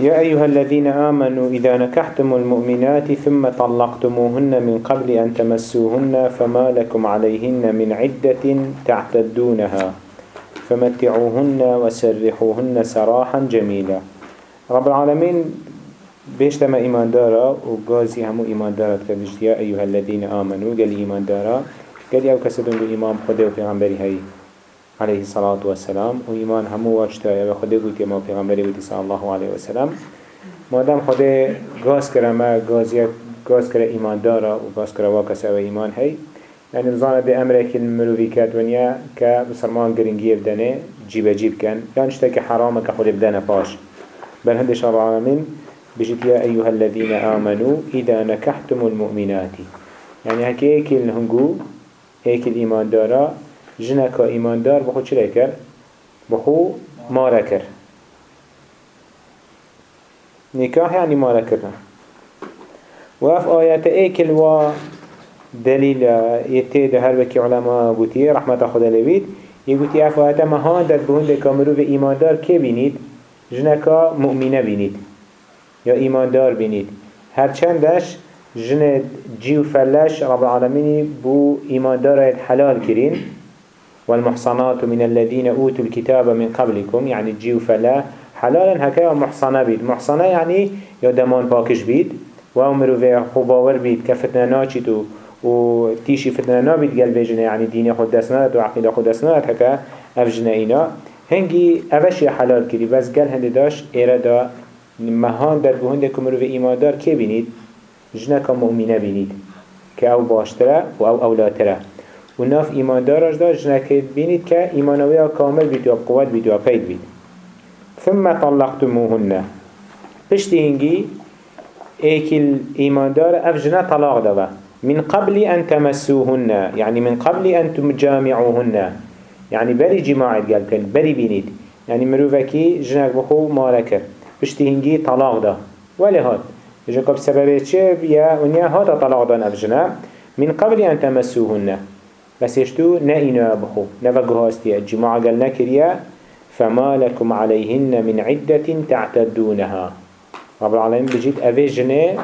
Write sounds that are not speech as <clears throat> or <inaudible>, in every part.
يا أيها الذين آمنوا إذا نكحتم المؤمنات ثم طلقتموهن من قبل أن تمسوهن فما لكم عليهن من عدة تعتدونها. فمتعوهن وسرحوهن سراحا جميلا. رب العالمين بيشتما إيمان دارا وقازي همو إيمان دارا يا أيها الذين آمنوا قال إيمان دارا. قال يا كسدون دو إمام خده وفيغنبري هاي عليه الصلاة والسلام. و إيمان همو واجتا يا خده قلت ما پیغمبری قلت صلى الله عليه وسلم مادام خده قاز کرما قازيات قاز كرا إيمان دارا و قاز كرا واكس أو إيمان هاي يعني بزانه ده أمرك المروفي كات ونيا كبسرمان قرنجي بدنه جيب جيب كان يعني اشتاك حرامك خود بدنه باش بل هندش رب العالمين بجد يا أيها الذين آمنوا إذا نكحتم المؤمنات. يعني هكي ايكي الهنجو ايكي الإيمان دارا جنکا ایماندار بخو چی کرد؟ بخو ماره کرد نکاح یعنی ماره کردن وف آیت ایکل و دلیل یتی ده هر وکی علما گوتی رحمت خدا لوید یه گوتی اف آیت ما ها داد بهند کامرو به ایماندار که بینید جنکا مؤمنه بینید یا ایماندار بینید هرچندش جن جیو فلش رب العالمینی بو ایماندار حلال کرین والمحصنات من الذين أوتوا الكتاب من قبلكم يعني جيو فلا حلالا هكا محصنة بيت محصنة يعني يا دمان باكش بيت وامرو في خباور بيت كفتنا ناچتو و تيشي فتنا نابيت قلب جنة يعني دين خود دسنات وعقيدة خود دسنات هكا أفجنا إنا هنگي أفشي حلال كري بس قل هنده داش إرادا مهان در بهنده کمرو و ایماندار که بینید؟ جنکا مؤمنه بینید. که أو باشتره و أو اولاتره و ناف ایماندارش دار جنکا بینید که ایمانوی کامل بید و قوت بید و پید بید. ثم طلقتموهن. پشتی هنگی ایکل ایماندار اف جنه طلاق دوا من قبل أن تمسوهن يعني من قبل أن تجامعوهن. يعني بري جماعة قال كن بري بينيد يعني مروفكي جنك بخو ماركر پشتی هنگی طلاق ده ولی هات اجا کب سبب چه بیا ونیا هات طلاق دان افجنا من قبل ان تمسوهن. بس يشتو نئنا بخو نفقه هستيا الجماعة قال نكريا فما لكم عليهن من عدة تعتدونها. رب العالمين بجيت أفي جنة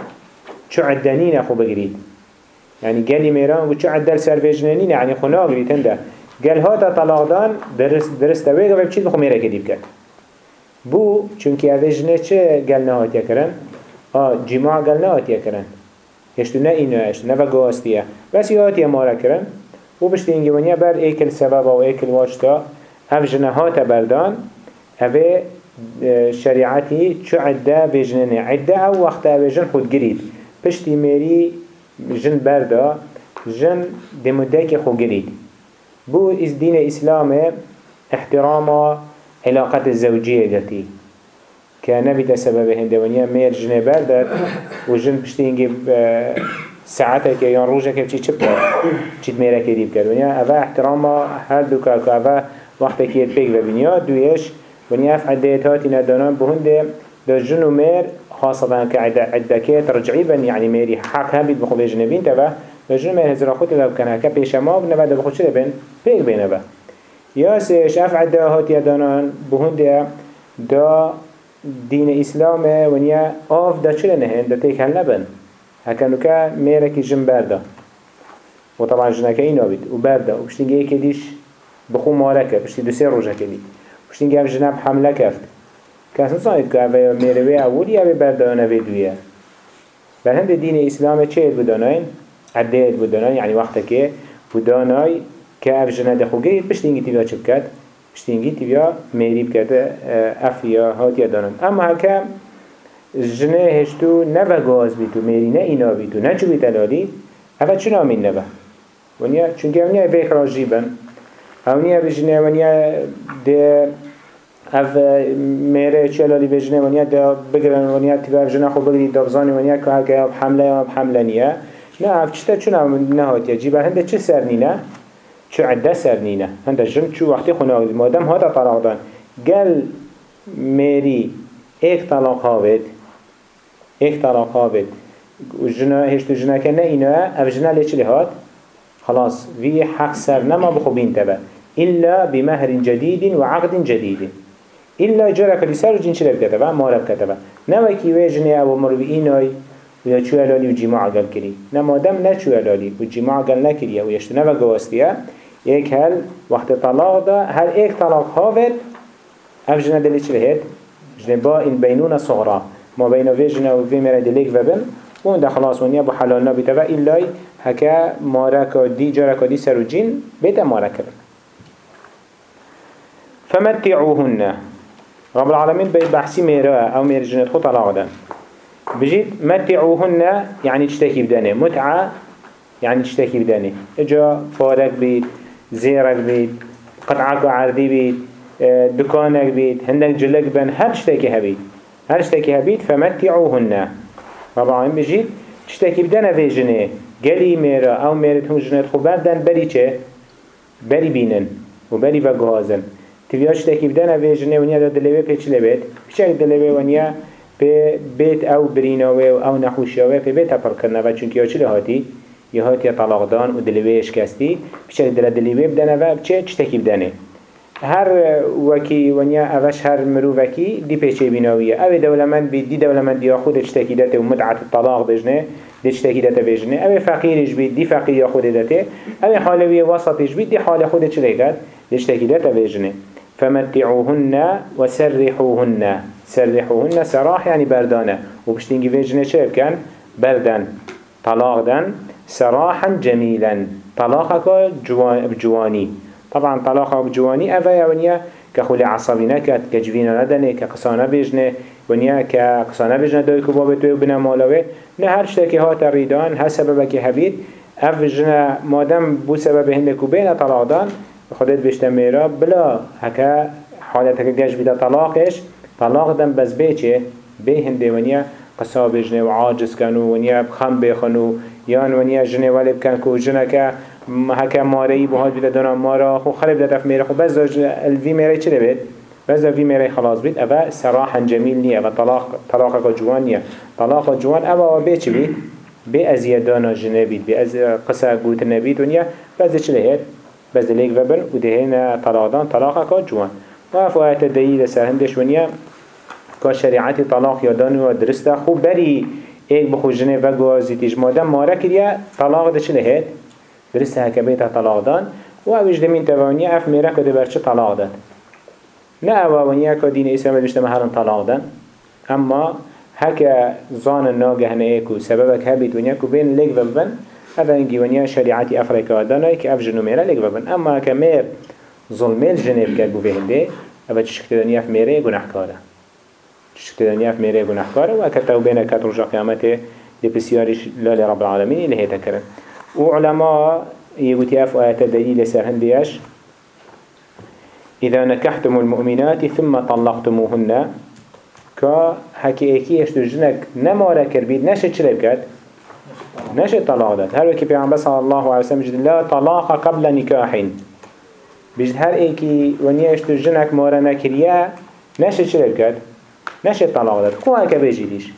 شو عدنين أخو بقريد يعني قال ميران وشو عدل سر في جنانين يعني خنا قريد هنده قال هاتا طلاق دان درست اوه قبل بچيت بخو ميرا كديب كد بو چونکه اوه جنه چه گل نهاتیه کرن؟ آه جماع گل نهاتیه کرن هشتو نه اینو هشتو بس یه مارا کرن و بشتی اینگه ونیا بر ایکل سبب و ایکل واجتا أو جنه هاتا بردان اوه شریعتی چو عده به جنه عده أو وقت اوه جن خود گرید پشتی میری جن بردا جن دمده که خود گرید بو از دین اسلام احترام علاقة الزوجية قلتي كان بيتا سبب هندوانيا مير جنه بردت و جن بشتي انجي ساعتك يان روجك بچي چبتا چيت ميرا كدي بكر ونيا اوه احترام هر دوكا كو اوه وقتك يد بيك وبنيا دويش ونيا اف عديت هاتي ندانان بهنده دا جن و مير خاصة كعدكات رجعيبا يعني ميري حق هم بيت بخو بجنبين تبا جن مير هزرا خود لو كان هكا بيشما بنبا دا بخو چه بين بيك بينبا یا سيش اف عده هات يدانان بهنده دا دين اسلام ونیا آف دا چه نهن دا تيك هل میره که جن برده و طبعا جنکه اینا بید و برده و بشتینگه یکی دیش بخو مارکه بشتی دو سه روژه کدید بشتینگه اف حمله کفت که أصلا صانید که اوه میره وی اولی اوه برده آنه دویه بل هند دین اسلام چه بوداناین؟ عده بوداناین یعنی وقت که بودانای که اف جنه دخو گرید پشتینگی تیویا چه بکد پشتینگی تیویا میری بکد اف یا هات یا دانن اما هکه جنه هشتو نه گاز بیتو میری نه اینا بیتو نه چو بیتلالی افا چنا من نبه ونیا چونکه اونیا بیخ راجی بن. اونیا بجنه ونیا ده اف میره چلالی بجنه ونیا ده بگرن ونیا تیویا اف جنه خو بگرید دابزانی ونیا که هکه حمله یا حمله نه اف چطور چنا نه هاتیه جیبه هنده چه سرنی نه چو عده سر نینه هنده جن چو وقتی خونه مادم ها دا طلاق دان گل میری ایک طلاق هاوید ایک طلاق هاوید و جنا هشتو جنا که نه أو جنا لیچلی هات خلاص وی حق سر نما بخو بین تبا إلا بمهر جديد وعقد جديد. إلا جرى كديسر وجين شرب كتبه مارب كتبه نوكي ويجني أو مروي إيناي ويا شو لالي وجماع قال كري نما دم نشو لالي وجماع قال نكري ويشتو نوا جواستيا یک هل وقت طلاق ده هر ایک طلاق هاود اف جنه دلی چه هید؟ جنه ما بین وی جنه و وی مره دلیک وبن و اون ده خلاص ونیا با حلال نبیته و ایلای هکا مارکا دی جارکا دی سر و جین بیتا مارکا بن. فمتعوهن. رب العالمين بي بحسي ميرا أو مير جنة خط طلاق ده بجيت متعوهن يعني تشتكي بدنه متعة يعني تشتكي بدنه اجا فارق بيت زيرك بيت قطعك عرضي بيت آه، دكانك بيت هندك جلك بن هر شتاكي هبيت هر شتك هبيت فمتعوهن ربعا هم بجيت شتك بدنا في جنه قلي ميرا او ميرت هم جنه خوبان دان بري چه بري بينن وبري بقهازن تبیا شتکی بدن و جنه ونیا داد لبه پیچ لبه پیچک دلوه ونیا به بیت او بریناوه و او نحوشیاوه به بیت اپر کرنه و چونکه ها چی لحاتی؟ یه هاتی طلاق دان و دلوه اشکستی پیچک دل دلوه بدنه و چه چتکی بدنه هر وکی ونیا اوش هر مرو وکی دی پیچه بیناویه. أو دولمند بید دی دولمند یا خود چتکی داته و مدعت طلاق بجنه دی چتکی داته بجنه. أو فقیرش بید دی فقیر یا خود داته. أو حالوی وسطش بید دی حال خود چلی داد؟ دی چتکی داته بجنه. فمتعوهن وسرحوهن سرحوهن. سراح يعني بردانه. وبشتنجي بجنه چه بكن بردن. طلاق دن. سراحا جميلا طلاقك بجواني طبعا طلاقك بجواني أفا ونيا كخولي عصبي نكت كجفينا ندني كقصانا بيجنه ونيا كقصانا بيجنه دويكو بابتوي وبنا مالوي نه هر شتاكي هات الريدان هر سببك هبيد اف جنه مادم بو سبب هندكو بين طلاق دان خودت بيشتميرا بلا هكا حالتك جاش بدا طلاقش طلاق دن بس بيچه بي هنده ونيا قصا بجنه وعاجز كانوا ونيا بخم بيخنو یان ونیا جنه ولی بکن که جنه که هکه ماری بهاد بیده دانا مارا خو خرب دادف میره. خو بز الوی میره چه بید؟ بز الوی میره خلاص بید. اوه سراحا جمیل نیه و طلاق طلاق جوان نیه. طلاق جوان اوه به چی بید؟ به ازیاد دانا جنه بید به از قصه گوت نبید ونیا بز چه لهید؟ بز لیک وبن و دهین طلاق دان طلاق جوان و افوایت دلیل سرهندش ونیا که شریعت طلاق یادان و درسته. خوب بری ایک بخو جنه و گوازی مادم ماره کریا طلاق ده هید درسته هکه بیتا طلاق دان و اوش دمین توانی اف میره که ده چه طلاق داد نه اوانی که دین اسلام دشته مهرن طلاق دان اما هکه زان ناگه نیکو سببک هبید ونیا که بین لگ و ببن هذا انجي ونيا شريعتي أفريقيا دانا كي أف جنو ميرا لك ببن أما كمير ظلميل جنيب كاد بو فيهنده أبا تشكت دنيا في ميرا يقول أحكاره شكت دنيا في ميري گناهكاره و اكتو بين كات رجع قيامته دي بسيارش لالي رب العالمين اللي هي تكرن وعلماء يقول اف آيات دليل سرهنديش إذا نكحتم المؤمنات ثم طلقتموهن كا هكي ايكي اشتو جنك نمارا كربيد نشد شرب كد نشد طلاق داد هر وكي بيعن صلى الله عليه وسلم جد لا طلاق قبل نكاح بجد هر ايكي ونيا اشتو جنك مارا نكريا نشد شرب كد نشه طلاق داد کو هکه بجیدیش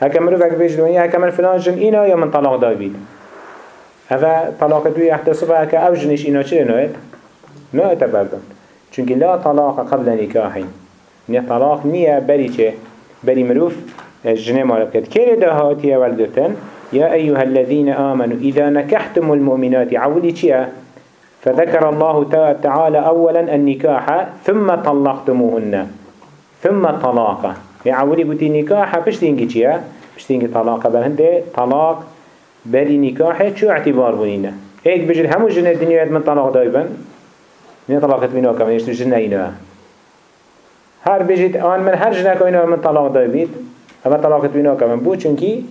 هکه مرو فک بجید ونیا هکه من فلان جن اینا یا من طلاق داد بید هذا طلاق دوی احتساب هکه أو جنش اینا چه نوید؟ نوید بردن چونکه لا طلاق قبل نکاحین. نه طلاق نیه بری چه؟ بری مروف جنه مالب کد که دهاتی ولدتن يا أيها الذين آمنوا إذا نكحتم المؤمنات عولي چيا فذكر الله تعالى أولا النكاح ثم طلقتموهن. ثم طلاقه يعولي بوتي نكاح بشتينجي چيا بشتينجي طلاقه بهنده طلاق بري نكاح شو اعتبار بنينه هيك بجل همو جنة الدنيا من طلاق دايبن من طلاقت بينه كمان يشتو جنة اينه هر بجد آن من هر جنة كوينه من طلاق دايبيت اما طلاقت بينه كمان بو چونكي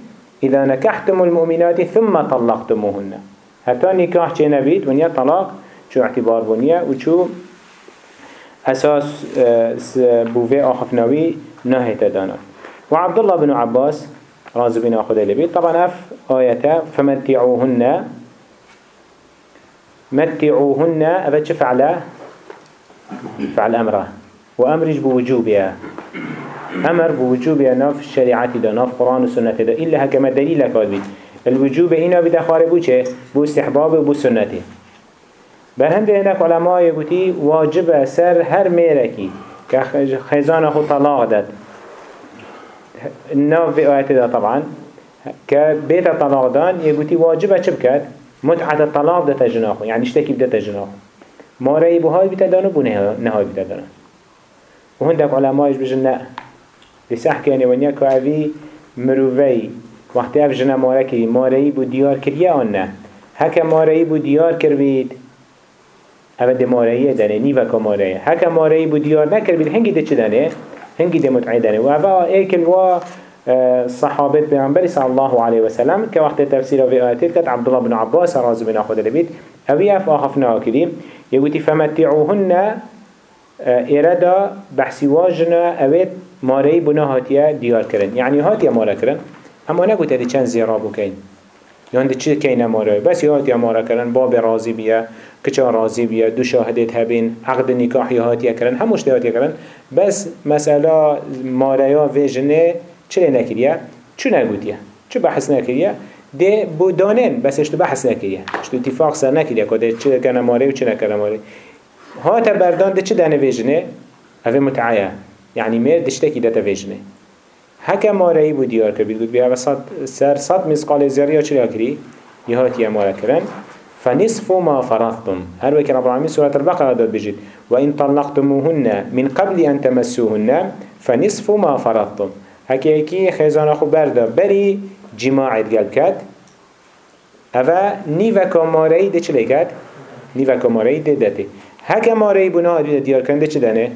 إذا نكحتم المؤمنات ثم طلقتموهن. حتى نكاح چه نبيت ونيا طلاق شو اعتبار بنيه وشو أساس آه، بوفي آخفناوي نهيت دانا. وعبد الله بن عباس راضي بن أخذ لبيت طبعا أف آياته فمتعوهن. متعوهن أبد فعله فعل؟ أمره. وأمرج بوجوبها؟ أمر بوجوبها ناف الشريعة دا ناف قرآن والسنة دا إلا هكما دليل كاد الوجوب إنا بدأ خاربو چه بو استحباب بو سنته. برهند هناك علماء يقولي واجب سر هر ميركي. که خود طلاق داد. ناف في آيات ده طبعا. كبيت الطلاق دان يقولي واجبة چه بكت متعة الطلاق ده تجناخو يعني اشتكي بده تجناخو ما رأي بهاي بتدانو بو نهاي بتدانو وهندك علماء بجن لا بسح كاني ونيا كعبي مروفي. وقت اف جنا ماركي ماري بو ديار كريا آن هكا ماري بو ديار كربيد. ده ماريه دانه نيوه که ماريه هكا ماري بو ديار نكربيد. هنگي ده چه دانه؟ هنگي ده متعي دانه و اوه ايكل و صحابة پیغمبر صلى الله عليه وسلم كوقت تفسير في آياتي كت عبد الله بن عباس رازو بن أخذ البيت أبي أف آخفنا كريم يقولي فمتعوهن إرادة بحثي واجنا أويت ماري بنا هاتيا ديار كرن يعني هاتيا مارا كرن اما نگو تدی چند زیرابو کن یان دی چی کین ماره بس یاد مارا کردن باب راضی بیا کچا راضی بیا دو شاهدت هبین عقد نکاح هاتیا کردن هموش هاتیا کردن. بس مسئله ماریا و جنه چه نکریه؟ چو نگوتیه؟ چو بحث نکریه؟ ده بو دانن بس اشتو بحث نکریه. اشتو اتفاق سر نکریه که چه کنه ماره و چه نکنه ماره هات بردان ده چه دانه ویجنه اوه متعایه يعني مير دشتكي داتا فيجنه هكا ماري بو ديار كبير قد بيها صد سر صد مسقال زياريا چلي اكري يهات يا مارا كرن فنصف ما فرضتم. هل وكي رب العالمين سورة البقرة داد بجد وإن طلقتموهن من قبل أن تمسوهن فنصف ما فرضتم. هكي هكي خيزان أخو بردا بري جماعة قلب كات أفا نيفا كماري دي چلي كات نيفا كماري دي داتي هكا ماري بنا ديار كن دي چدانه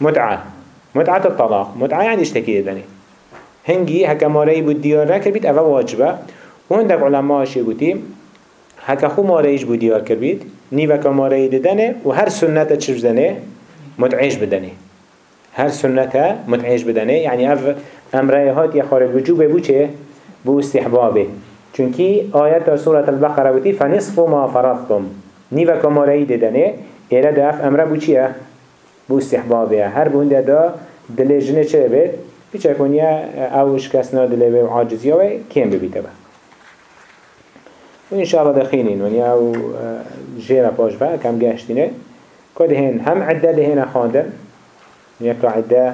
متعة متعة الطلاق متعة يعني اشتكي دني هنجي هكا ماري بود ديار أفا واجبة. وهندك علماء شيقوتي هكا خو ماريش بود ديار كربيت نيوكا ماري ددنه وهر سنة تشرف دنه متعيش بدنه. هر سنة متعيش بدنه يعني أف أمره هات يخارج وجوبه بو چه؟ بو استحبابه. چونكي آيات سورة البقرة وتي فنصف ما فرضتم. نيوكا ماري ددنه إيرا دف أمره بو چيه؟ بو استحبابه هر بونده دا دل جنه چه بید؟ پیچه کنیا اوش کسنا دل به عاجزی ها کم ببیده با. و انشاءالله دخینین. ونیا أو جیره پاش با کم گشتینه. که هن هم عده دهن خاندن ونیا که عده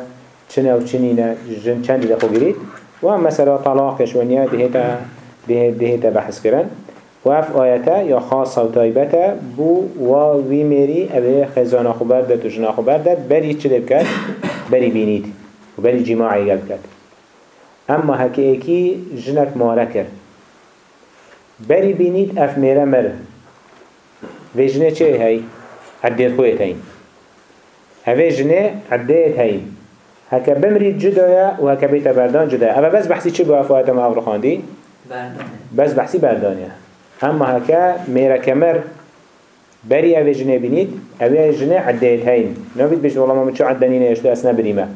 چنه و چنینه جن چند دخو گرید و هم مثلا طلاقش ونیا دهتا دهتا بحث کرن و اف آیتا یا خاص و طایبتا بو و وی میری اوه خزانه خبر داد و جنا خبر داد بری چه بکد؟ بری بینید و بری جماعی گل کد اما هکی ایکی جنک ماره کرد. بری بینید اف میره مره و جنه چه هی؟ عدیت خویت هین. اوه جنه عدیت هین. هکا بمرید جدایا و هکا بیت بردان جدایا اوه بس بحثی چه بو افوات ما افرو خاندی؟ بردانه. بس بحثی بردانه اما هكا ميرا كمر بري اوه جنه بینید اوه جنه عدهت هين نبید بيش والله ما متشو عدنين يشتو اسنا بريمه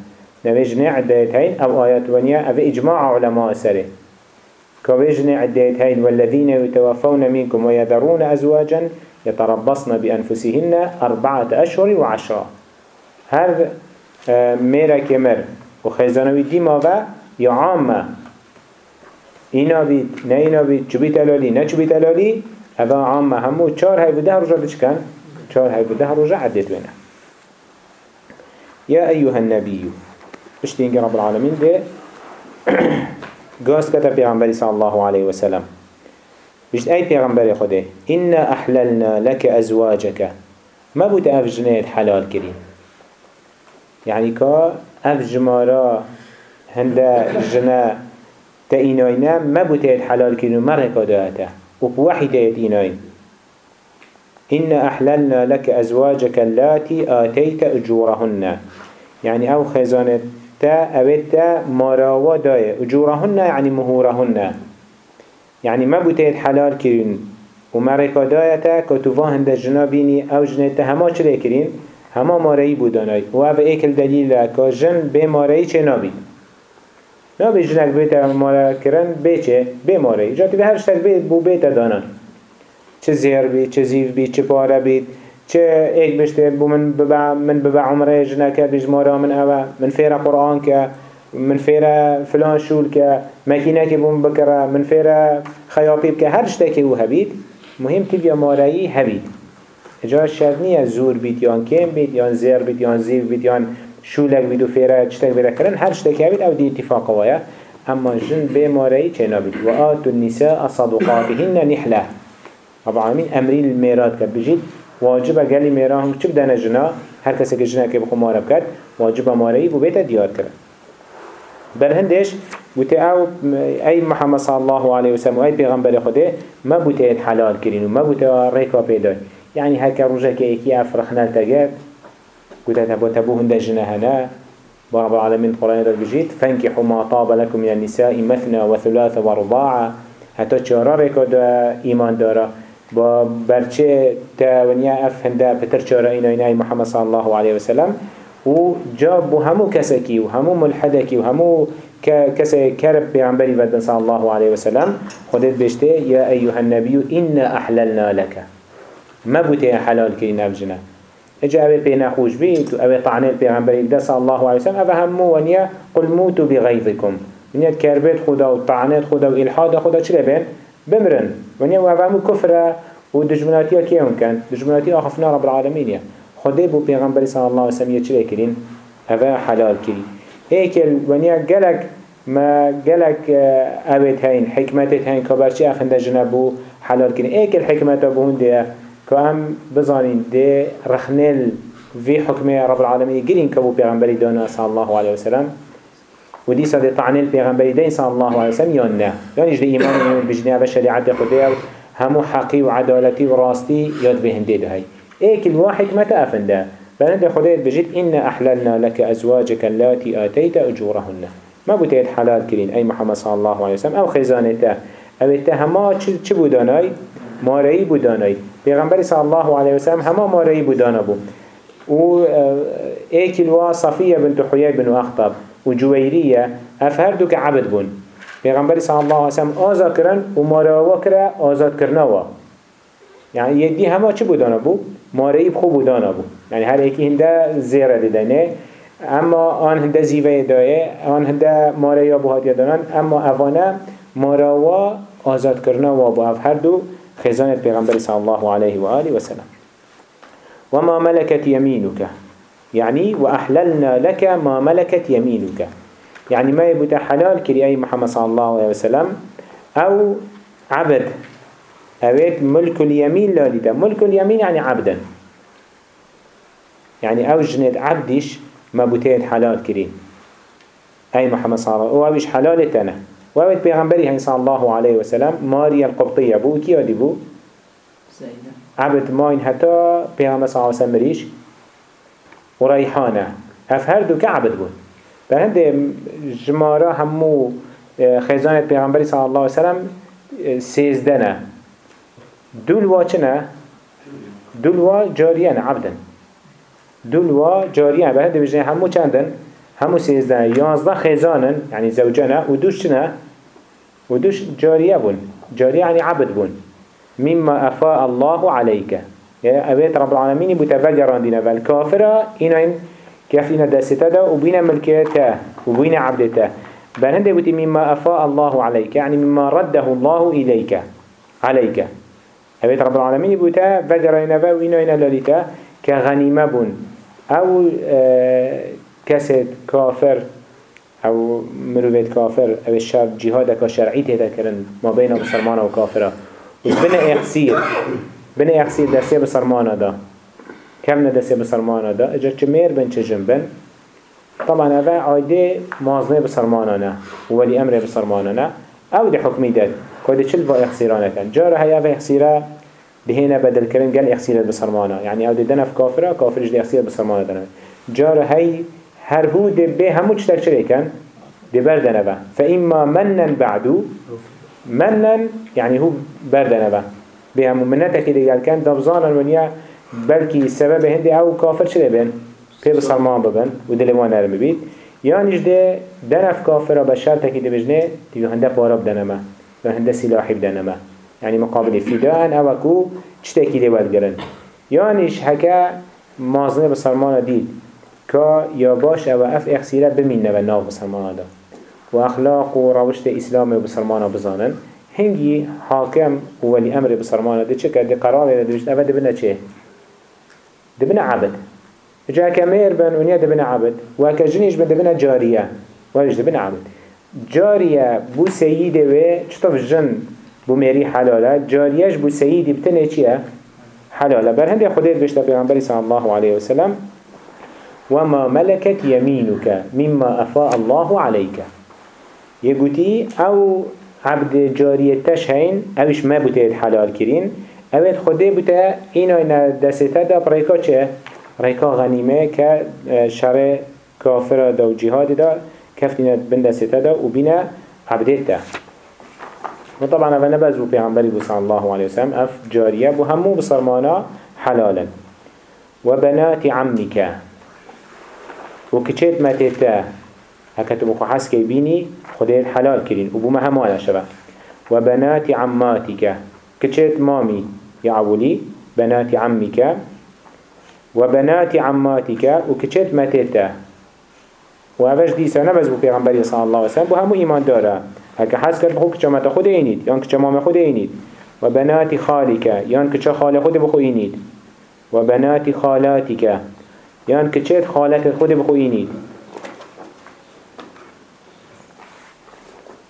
نوه جنه عدهت هين أو آيات ونيا اوه اجماع علماء سره كوه جنه عدهت هين والذين يتوفون منكم ويذرون ازواجا يتربصن بأنفسهن أربعة أشهر وعشرة هر ميرا كمر وخيزانوي ديما يا عامة اینا بید نه اینا بید چو بید الالی نه چو بید الالی اوه عام همو چار های بده روژا بچکن. چار های بده روژا وینه. یا ایوها النبیو اشتینگی رب العالمین ده <clears throat> قاس كتب پیغمبری صلی الله علیه وسلم. بجد اي پیغمبر خوده إنا أحللنا لك أزواجك ما بود اف جنات حلال كريم يعني كا اف جمارا هنده جنا تا ایناینا مبوتید حلال کنو مرکا داتا و بوحی تید ایناین إن أحللنا لك أزواجك اللاتي آتيت أجورهن. يعني أو خزانة تا أبت مراوا داية أجورهن يعني مهورهن. يعني ما بوتيت حلال كرين ومركا داية كتوفا هند جنابيني أو جنة هما چلي كرين هما ماري بوداناي وهذا ايكل دليل لك جن بماري چه نابين نه به جنک بیت مال کرن بیچه بیماری جاتی به هر شتک بیت بو بیت دانن چه زیر بید چه زیف بید چه پاره بید چه ایک بشته بو من ببع من ببع عمره جنک بیج مارا من اوه من فیر قرآن که من فیر فلان شول که مکینه که بوم بکره من فیر خیاطیب که هر شتکی او هبید. مهم تیویا مارایی هبید. اجا شرط نیه زور بید یان کم بید یان زیر بید یان زیو بید یان شولک بید و فیره چتک بیره کرن هر شتک بید أو دی اتفاق وایه اما جن به مارایی چه نبید و آتو النساء صدقاتهن نحله رب العالمین امری المیراد کرد بجید واجب گلی میرا هم چه بدن جنا هر کسی که جنا که مارب کرد واجب مارایی بو بیت دیار کرد. بر هندش بوته أو ای محمد صلی الله علیه و ای پیغمبر خوده ما بوته حلال کرین و ما بوته ریکا پیدا يعني هكا رجاك ايكي افرخ نالتقات قلت تبو تبو هند جنهنا برب العالمين القرآن دار بجيت فانكحوا ما طاب لكم من النساء مثنى وثلاث ورباعة حتى چارا ريكو دا إيمان دارا با برچه تا ونیا اف هنده پتر چارا اینا اینا محمد صلی الله علیه وسلم. و جاب بو همو کسکی و همو ملحدکی و همو كسي كرب بيعنبري ودن صلى الله عليه وسلم. خدت بشته يا أيها النبي إنا أحللنا لك. ما بوتي حلال كرين أبجنا اجا اوه پی نخوش بید و اوه طعنه پیغمبری ده صلی الله علیه وسلم. اوه همو ونیا قل موتو بغیظکم ونیا کربت خدا و طعنه خدا و الحاد خدا چه بین؟ بمرن. ونیا و اوه همو کفره و دجمناتی ها که هم کن؟ دجمناتی آخفنا رب العالمین خدا بو پیغمبری صلی الله علیه وسلم یه چه کرین؟ اوه حلال کری هیکل ونیا گلک ما گلک اوید هین حکمتت هین که برچه افنده جنبو حلال کرین هیکل حکمت بو هنده كأم بزانين دي رخنل في حكم رب العالمين جرين كبو بيغنبري دونا صلى الله عليه وسلم. ودي صدي طعنل بيغنبري دين صلى الله عليه وسلم يونا يعني جدي إيمان يوم بجناب بشريعة خديه همو حقي وعدالتي وراستي يد بهن دي هاي ايك الواحد متى أفنده فنده خديه بجد إن أحللنا لك أزواجك اللاتي آتيت أجورهن. ما بوتيت حلال كرين أي محمد صلى الله عليه وسلم أو خزانته أو اتهما چه بوداناي مارایی بودانایی پیغمبر صلی الله علیه وسلم همه مارایی بودانا بود. و ایکلوا صفیه بنت حیی بن اخطب و جویریه اف هر دو که عبد بون. پیغمبر صلی الله علیه وسلم آزاد کرن و ماروا کرا آزاد کرنوا يعني يدي هما چه بودانا بو مارایی بخو بودانا بو يعني هر ایکی هنده زیره دیدنه اما آن هنده زیوه دایه آن هنده مارایی بو هاتیه دانن اما اوانه ماروا آزاد کرنا و بو هر دو خزانة پیغمبر صلى الله عليه وآله وسلم وما ملكت يمينك يعني وأحللنا لك ما ملكت يمينك يعني ما يبوت حلال كري أي محمد صلى الله عليه وسلم أو عبد. أويت ملك اليمين لا لده ملك اليمين يعني عبدا يعني أو جند عبدش ما بوتين حلال كري أي محمد صلى الله عليه وسلم أو حلال تنه. وقت پیغمبری هنگ صلی الله علیه وسلم ماری القبطیه بو کیا دی بو؟ عبد ماین حتی پیغمبر صلی الله علیه وسلم مریش و ریحانه اف هر دو که عبد بود بر هنده جمارا همو خزانة پیغمبری صلی الله علیه وسلم سیزدنه دولوا چنة؟ دولوا جاریان عبدن. دولوا جاریان بر بجنة همو چندن؟ همو سيزده يازده خزانن يعني زوجنا ودوش چنة؟ ودوش جارية بون. جارية يعني عبد بون. مما أفاء الله عليك. يعني أبيت رب العالمين بتفجران دينا. والكافرة إنين إنا دسته دا وبين ملكيته وبين عبدته بل هنده بتي مما أفاء الله عليك. يعني مما رده الله إليك. عليك. أبيت رب العالمين بتا فجران وإنا إنا لليتا كغنيمة بون. أو آه كسد كافر أو مروفيت كافر أو الشر جهادك شرعي تهتا كرن ما بين مسلمان و كافره وبنا اخسير بنا اخسير دسته بسرمانه دا كم ندسته بسرمانه دا اجا چمير بن چجن بن؟ طبعا اوه عايده مازنه بسرمانه ولي امره بسرمانه أو دي حكمي داد كده چل با اخسيرانه كان جاره هيا اوه اخسيره دهينا بدل كرن قال اخسيره بسرمانه يعني أو دي دنف كافره كافرش دي اخسيره بسرمانه دنف جاره هي هر هو ده به همو چتر چره کن ده بردنه با فإما منن بعدو منن يعني هو بردنه با به همو منته که دیگر کن دبزانن ونیا بلکی سبب هنده أو کافر چره بین پی بسلمان ببن و دلوان نرمه بید یانیش ده دنف کافر به شرطه که ده بجنه دیو هنده پارا بدنمه و هنده سلاحی بدنمه يعني مقابل فدان أو اكو چتاكي دي ودگرن. يانيش هكا مازنه بسلمان دید. که یا باش أو اف اخسیره بمینه و ناو بسرمانه دا و اخلاق و روشت اسلام بسرمانه بزانن. هنگی حاکم و ولی أمر بسرمانه ده چه کرده قرار ده دوشت. أو ده بنا چه؟ دبنا عبد. جا كمير بن ونيا دبنا عبد. وكا جنيش بن دبنا جارية واجه دبنا عبد. جارية بو سيدي و چطف جن بو ميري حلالة. جاريش بو سيدي بتنه چيه حلالة. بر هندي خديت بشتا پیغمبر صلى الله عليه وسلم وما ملكت يمينك مما أفاء الله عليك. يقولي أو عبد جارية تشهين أوش ما بوتيت حلال كرين اوید خوده بوده این آینه دسته دا برایکا چه؟ رایکا غنیمه که شر کافر دا و جهاد دا کفتینه بن دسته دا و بینه عبدت دا. و طبعا اوه نبز بو پیغمبری صلی الله علیه وسلم اف جاریه بو همو بصرمانا حلالا. و بنات عمك و کچیت متیتا هكذا بخو حسكي بيني خديت حلال كرين وبو مهمانا شبه وبنات عماتك. كچيت مامي يعولي بنات عمك. وبنات عماتك وكچت متتا وهذا دي سنة بس بو پیغمبر صلى الله عليه وسلم بو همو إيمان داره هكا حس کرد بخو كچا مت خود اینید یان كچا مام خود اینید و بنات خالك یان كچا خال خود بخو اینید و بنات خالاتك. یان كچت خالت خود بخو اینید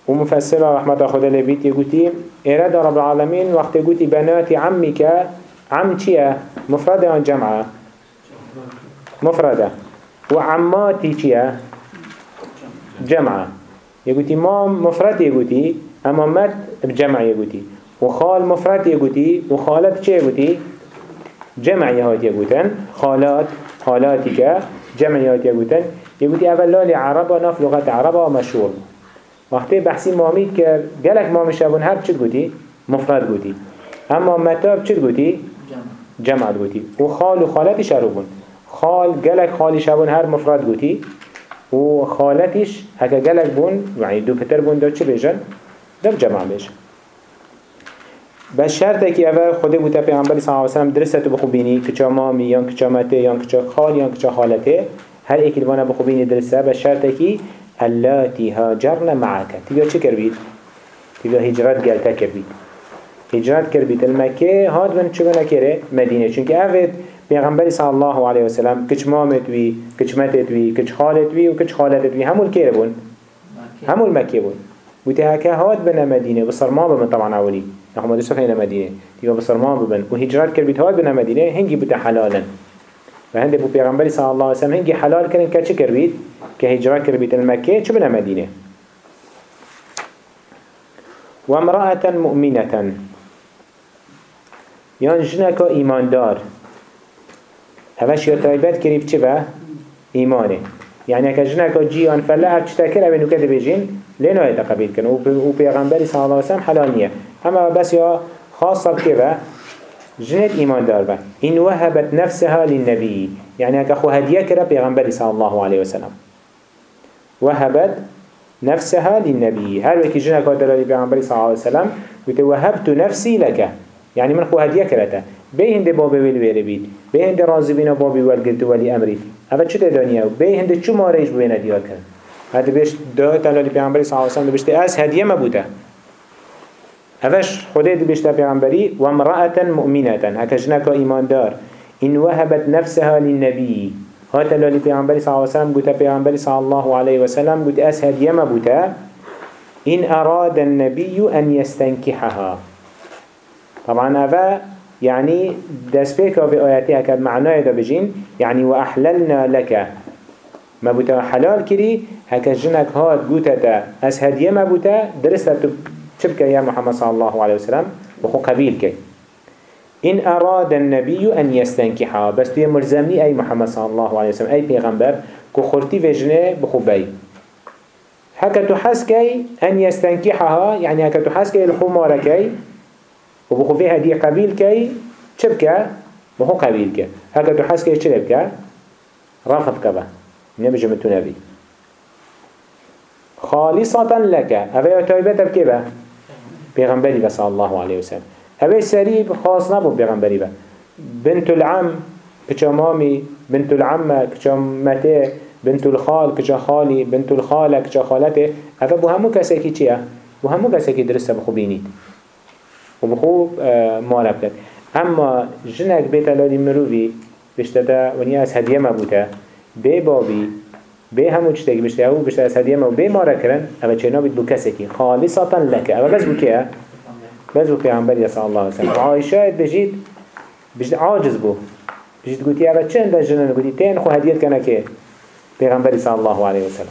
ومفسر رحمة خدا لبيت يقولي إرادة رب العالمين وقت يقولي بنات عمك عم چيه مفردة عن جمعة مفردة وعماتي چيه جمعة يقولي مام مفرد يقولي أما مات بجمع يقولي وخال مفرد يقولي وخالت چيه يقولي جمع يهات يقولن خالات خالاتك جمع يهات يقولن يقولي أولا لعرب وناف لغة عرب مشهور. وقتی بحثی مامید کرد گلک مامی شبون هر چید گوتی؟ مفرد گوتی اما متاب چید گوتی؟ جمع گوتی و خال و خالتش رو بون خال گلک خالی شبون هر مفرد گوتی و خالتش هکا گلک بون یعنی دو پتر بون دو چه بیجن؟ دو جمع بیجن بس شرطه که اول خود بوده پیغمبر صلی الله علیه و سلم درسته تو بخو بینی کچا مامی یا کچا مته یا کچا خال یا کچا خالته هر ایکی دوانه بخو بینی درسته بس شرطه که اللاتي هاجرن معك تبقى چه كربيت؟ تبقى هجرات قالتا كربيت هجرات كربيت المكة هاد من چه بنا كره مدينة چونك اوه پیغمبر صلى الله عليه وسلم كچ مامت وي كچ متت وي كچ خالت وي وكچ خالتت وي همول كره بون همول مكة بون وتهكا هاد بنا مدينة بصرمان ببن طبعا أولي نحن دسوخ هنا مدينة تبقى بصرمان ببن. وهجرات كربيت هاد بنا مدينة هنجي بتا حلالا. فهنده بو پیغمبر صلى الله عليه وسلم هنجي حلال كرن كچ كربيت كهجرة كربيت المكة شو بنا مدينة وامرأة مؤمنة يان جنك إيمان دار هفش يرتايبات كريب چبا إيمانه يعني اكا جنك جيان فلا هر چتاكر اوه نوكت بيجين لينو يتقبيل كن و پیغمبر صلى الله عليه وسلم حلال اما بس يا خاصة بكبا جنت إيمان دار با إن وهبت نفسها للنبي يعني اكا خو هدية كرا پیغمبر صلى الله عليه وسلم وهبت نفسها للنبي هل وكي جنة كاتل لبيعنبري صلى الله عليه وسلم وهبت نفسي لك يعني من خو هدية كرتا بيهند بابي والوير بيت بيهند رازي بينا بابي والقلت ولي أمري هذا شو تدانيا بيهند شو ما ريش بينا ديار كرن هذا بيش دا تلا لبيعنبري صلى الله عليه وسلم بيشت أس هدية ما هذاش خديت بيشت لبيعنبري وامرأة مؤمنة هكا جنة إيمان دار إن وهبت نفسها للنبي هات لالی پیامبری صلی الله علیه و سلم گوته پیامبری صلی الله علیه و سلم گوت از هدیه ما بوده إن أراد النبي أن يستنكحها طبعا هذا يعني دسبيك بآياتها كد معناه دا بجين يعني وأحللنا لك ما بوتا حلال كري هكا جنك هاد قوتتا أس هدية ما بوتا درستا تبكى يا محمد صلى الله عليه وسلم وخو قبيل كي. إن أراد النبي أن يستنكحها بس تيه ملزمني أي محمد صلى الله عليه وسلم أي پیغمبر كو خورتي وجنه بخوبي هكا تحسكي أن يستنكحها يعني هكا تحسكي الخمارة كي وبخو فيها دي قبيل كي چبكا بخو قبيل كي هكا تحسكي چلبكا رافض كبا نبجي متو نبي خالصة لك هذا يتويبت بكبا پیغمبری صلى الله عليه وسلم. هبه سريب خاص نبو بيغنبري با. بنت العم كچا مامي بنت العمة كچا مته بنت الخال كچا خالي بنت الخالة كچا خالته هذا بو همو كساكي چيه بو همو كساكي درسته بخو بينيد وبخو آه مارب كد اما جنك بيت لالي مروفي بشتتا ونیا از هدیه مبوده بی بابی بی همو چتاکی بشتا أو بشتا از هدیه مبو بی مارا کرن اما چه نابید بو کسی کی خالصتا لکه اما بس بو که بس بو پیغمبر صلی الله علیه وسلم. عایشه بجید بجید عاجز بو بجید گوتی اما چند جنن گوتی تین خو هدیت کنه که پیغمبر صلی الله علیه وسلم.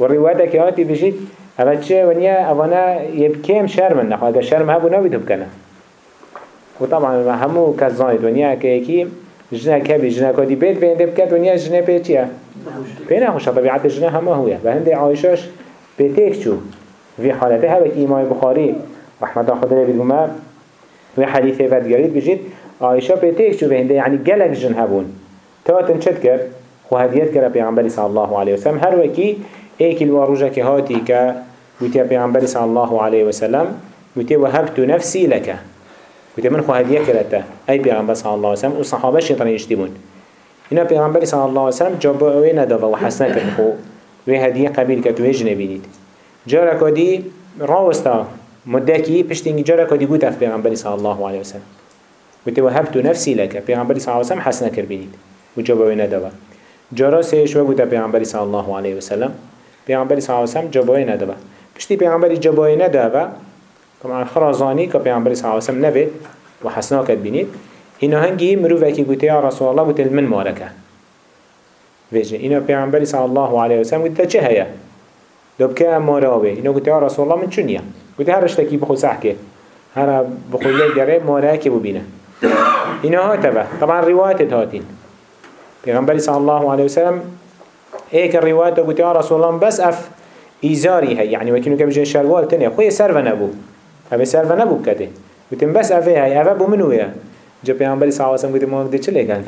و روایت که آتی بجید اما چه ونیا اوانا یبکیم شرمن نخوا اگر شرم هبو نابید بکنه و طبعا همو کزاید ونیا که یکی جنه کبی جنه کدی بیت بینده بکت ونیا جنه پی چیه؟ پی نخوش طبیعت جنه همه هویه و هنده عایشاش بیتیک چو في حالته هبك إمام بخاري رحمة الله خدري بالجماع في حديثة فدقريت بجد عائشة بيتيك شو بهنده يعني جلك جن هبون تاتن شد كر خو هديت كر بيعنبري صلى الله عليه وسلم. هر وكي ايك الواروجة كهاتي ك وتي بيعنبري صلى الله عليه وسلم وتي وهبت نفسي لك وتي من خو هدية كرتا أي بيعنبري صلى الله عليه وسلم وصحابة شيطان يشتبون هنا بيعنبري صلى الله عليه وسلم جابوا وين دفا وحسنا كرخو وهدية قبيل كتوه جنبينيت جارك ودي راوستا مدكي پشتینگی جارا کدی گوت اف پیغمبری صلی الله علیه وسلم. گوتی وهبت نفسی لك پیغمبری صلی الله علیه وسلم حسنا کر بینید. و جوابی نداوا جارا سیش و گوت پیغمبری صلی الله علیه وسلم. پیغمبری صلی الله علیه وسلم جوابی نداوا پشتی پیغمبری جوابی نداوا طبعا خرازانی که پیغمبری صلی الله علیه وسلم نبید و حسنا کر بینید اینا هنگی مروفه کی گوتی یا رسول الله گوتی من مارکه ویجه اینا پیغمبری صلی الله علیه وسلم گوتی چه هیا؟ دبکه ماراوه اینا گوتی یا رسول الله من چونیه گوتی هر اشتکی بخو سحکه. هر بخو لیل گره ماره که ببینه. اینا ها تبه. طبعا روایت هاتین پیغمبری صلی الله علیه وسلم ایک روایت گوتی یا رسول الله بس اف ایزاری هی. یعنی وکینو که بجه شلوال تنه خوی سر و نبو. اوه سر و نبو کده گوتیم بس اوه هی اوه بو منویه جا پیغمبری صلی الله علیه وسلم گوتی ما گوتی چه لگن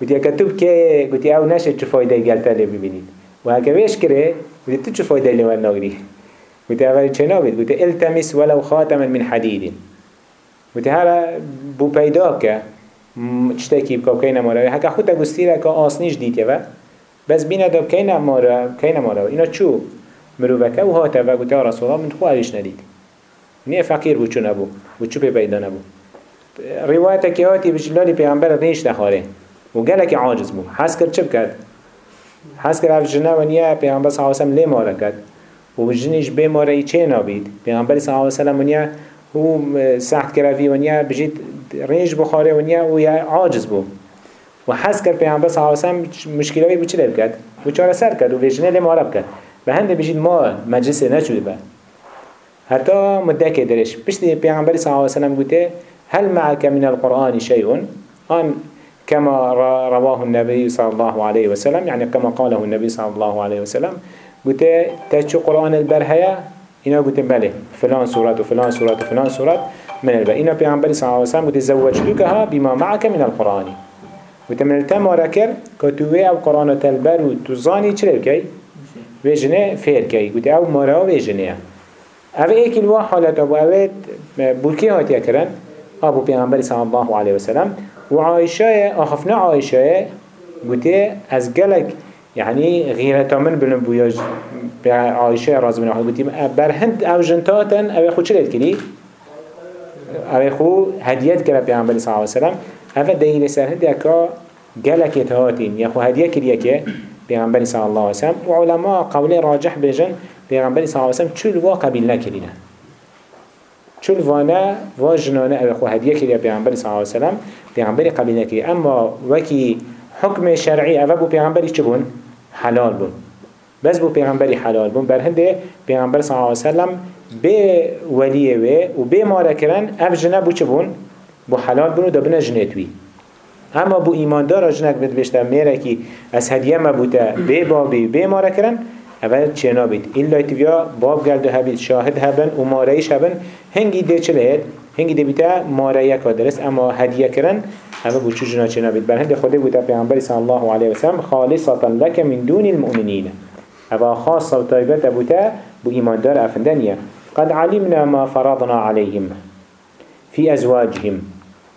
گوتی اکا تو که گوتی أو نشه چه فایده گلتا لی ببینید و اکا ویش کره گوتی تو چه فایده لی ون ناگری قلت أولي چنابید قلت التمس ولو خاتما من حديد قلت هلا بو پیداك چتاكي بكا بكينا مارا هكا خودتا قستي لك آسنيش ديت يبا بس بينا دو بكينا مارا بكينا مارا إنا چو مروفك و هاتا و يا رسول الله من خو عريش نيه فقير بو چو نبو بو چو بي پیدا نبو روايتك هاتي بجلالي پیغمبر ريش نخاره و قالك عاجز بو حس كر چه بكد حس كر اف جنه و نيه پیغمبر صلى الله عليه وسلم ليه مارا كد و جنش به ماره چه نابید؟ پیغمبر صلی الله علیه و سلم ونیا هو سخت کروی ونیا بجید رنج بخاره ونیا و یا عاجز بو و حس کرد پیغمبر صلی الله علیه و سلم مشکلاتی بو چه کرد؟ و چاره سر کرد و وجنه لی مارب کرد. و هنده بجید ما مجلس نچوده با حتی مدکه درش بشتی پیغمبر صلی الله علیه و سلم گوته هل معك من القرآن شيء؟ آن كما رواه النبي صلى الله عليه وسلم يعني كما قاله النبي صلى الله عليه وسلم. قلت تشو قرآن البرهية إنا قلت بله فلان سورة وفلان سورة وفلان سورة من البر. إنا بيعنبري صلى الله عليه وسلم قلت زوجتكها بما معك من القرآن. قلت من التم وركر كتوه أو قرآن تلبر وتزاني چلو كي وجنه فير كي قلت أو مرا وجنه أو إيك الوا حالت أبو أويت بوركي هات يكرن أبو بيعنبري صلى الله عليه وسلم وعائشة أخفنا عائشة قلت از قلق يعني غيرة من بلن بوياج عائشة رازم من أحد بر هند أو جنتاتن أو خو چلت كلي أو خو هديت كلا بيعنبالي صلى الله عليه وسلم أفا دليل سر هند أكا قلك يتهاتين يخو هدية كليا كي بيعنبالي صلى الله عليه وسلم وعلماء قولي راجح بجن بيعنبالي صلى الله عليه وسلم چول وا قبيل نكرينا چول وأنا وا جنانه أو خو هدية كليا بيعنبالي صلى الله عليه وسلم. بيعنبالي قبيل نكري أما وكي حكم شرعي أفا بو بيعنبالي چبون حلال بون بس بو پیغمبری حلال بون بر هنده پیغمبر صلی الله علیه وسلم به ولیه و و به ماره اف جنه بو چه بون؟ بو حلال بون و دا بنا جنتوی اما بو ایماندار جنک بد میره کی از هدیه ما بوتا به بابی به ماره اول چه نابید این لایتویا باب گرد هبید شاهد هبن و مارهیش هبن. هنگی ده چه لهید هنگی ده بیتا ماره یکا درست اما هدیه کرن. همه بوچو جنا چه نبید بر هند خود بوده پیغمبر صلی الله علیه وسلم خالصتا لك من دون المؤمنین. اوا خاصة و طایبت بوده بو ایماندار افندنیه. قد علمنا ما فرضنا عليهم في أزواجهم.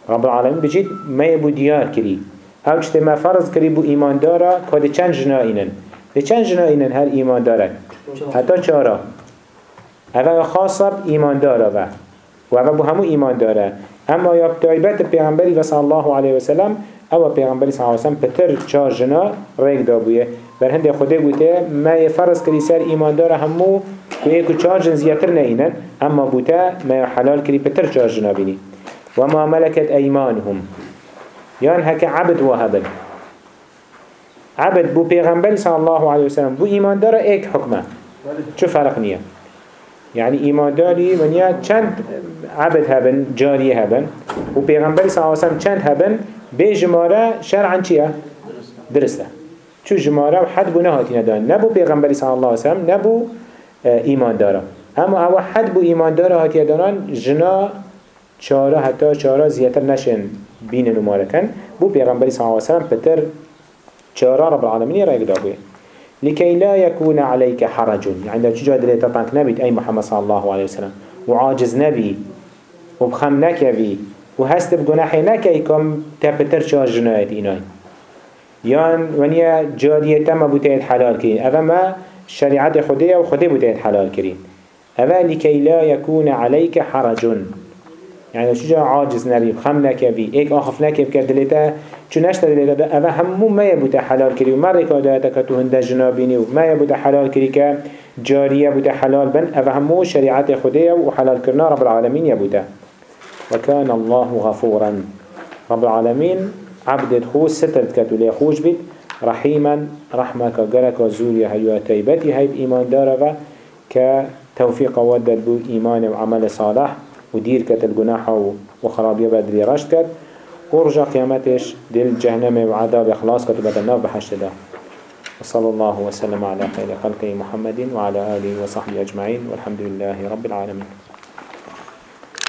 رب العالمين بجد ما يبو ديار كري أو چته ما فرض كري بو إيمان دارا كده چند جنا ده چند جنا إنن هر إيمان دارا حتى چارا اوه خاصة بإيمان دارا و و بو همو إيمان دارا اما يا بتايبات پیغمبری صلى الله عليه وسلم أو پیغمبری صلى الله عليه وسلم بتر چار جنا ریگ دابویه. بر هنده خوده بوده ما يفرس کری سر ایمان داره همو که ایکو چار جن زیادتر نینن اما بوده ما حلال کری بتر چار جنا بینی. وما ملكت أيمانهم يان هكا عبد وهبل عبد بو پیغمبر صلى الله عليه وسلم بو إيمان داره ايك حكمه شو فرق نيه يعني إيمان داري ونيا چند عبد هبن جاري هبن. و پیغمبر صلى الله عليه وسلم چند هبن؟ بجماره شرعا چيه درسته. چو جماره و حد بو نهاتي ندان نبو پیغمبر صلى الله عليه وسلم نبو إيمان داره اما أو حد بو إيمان داره هاتي دانان جنا چاره حتی چاره زیاتر نشن بین نمارکن. بو پیغمبری صلی اللہ علیہ وسلم پتر چاره رب العالمین را اقدابه لكي لا يكون عليك حرج. يعني لو تجا دليتا طنك نبيت أي محمد صلى الله عليه وسلم وعاجز نبي وبخم نكبي وهست بجناحي نكي كم تبتر شار جنايت إناي. يان ونيا جارية تم بوتيت حلال كرين. أفا ما شريعة خدية وخدية بوتيت حلال كرين. أفا لكي لا يكون عليك حرج. يعني شو جا عاجز نبي خم نكبي إيك آخف نكب كدلتا شو نشت دلتا أما همو ما يبوت حلال كري وما ريكا داتا كتو هنده جنابيني وما يبوت حلال كري كجارية بوت حلال بن. أما همو شريعة خدية وحلال كرنا رب العالمين يبوتا وكان الله غفورا. رب العالمين عبد خوش سترت كتو لي خوش بيت رحيما رحمك قرك زوريا هيو تيبتي هيب إيمان دارا كتوفيق ودد بو إيمان وعمل صالح. ودير كت الجناح وخرابية بدري رشت كت ورجع قيامتش دل جهنم وعذاب إخلاص كت بدنا بحشت ده وصلى الله وسلم على خير خلقه محمد وعلى آله وصحبه أجمعين والحمد لله رب العالمين.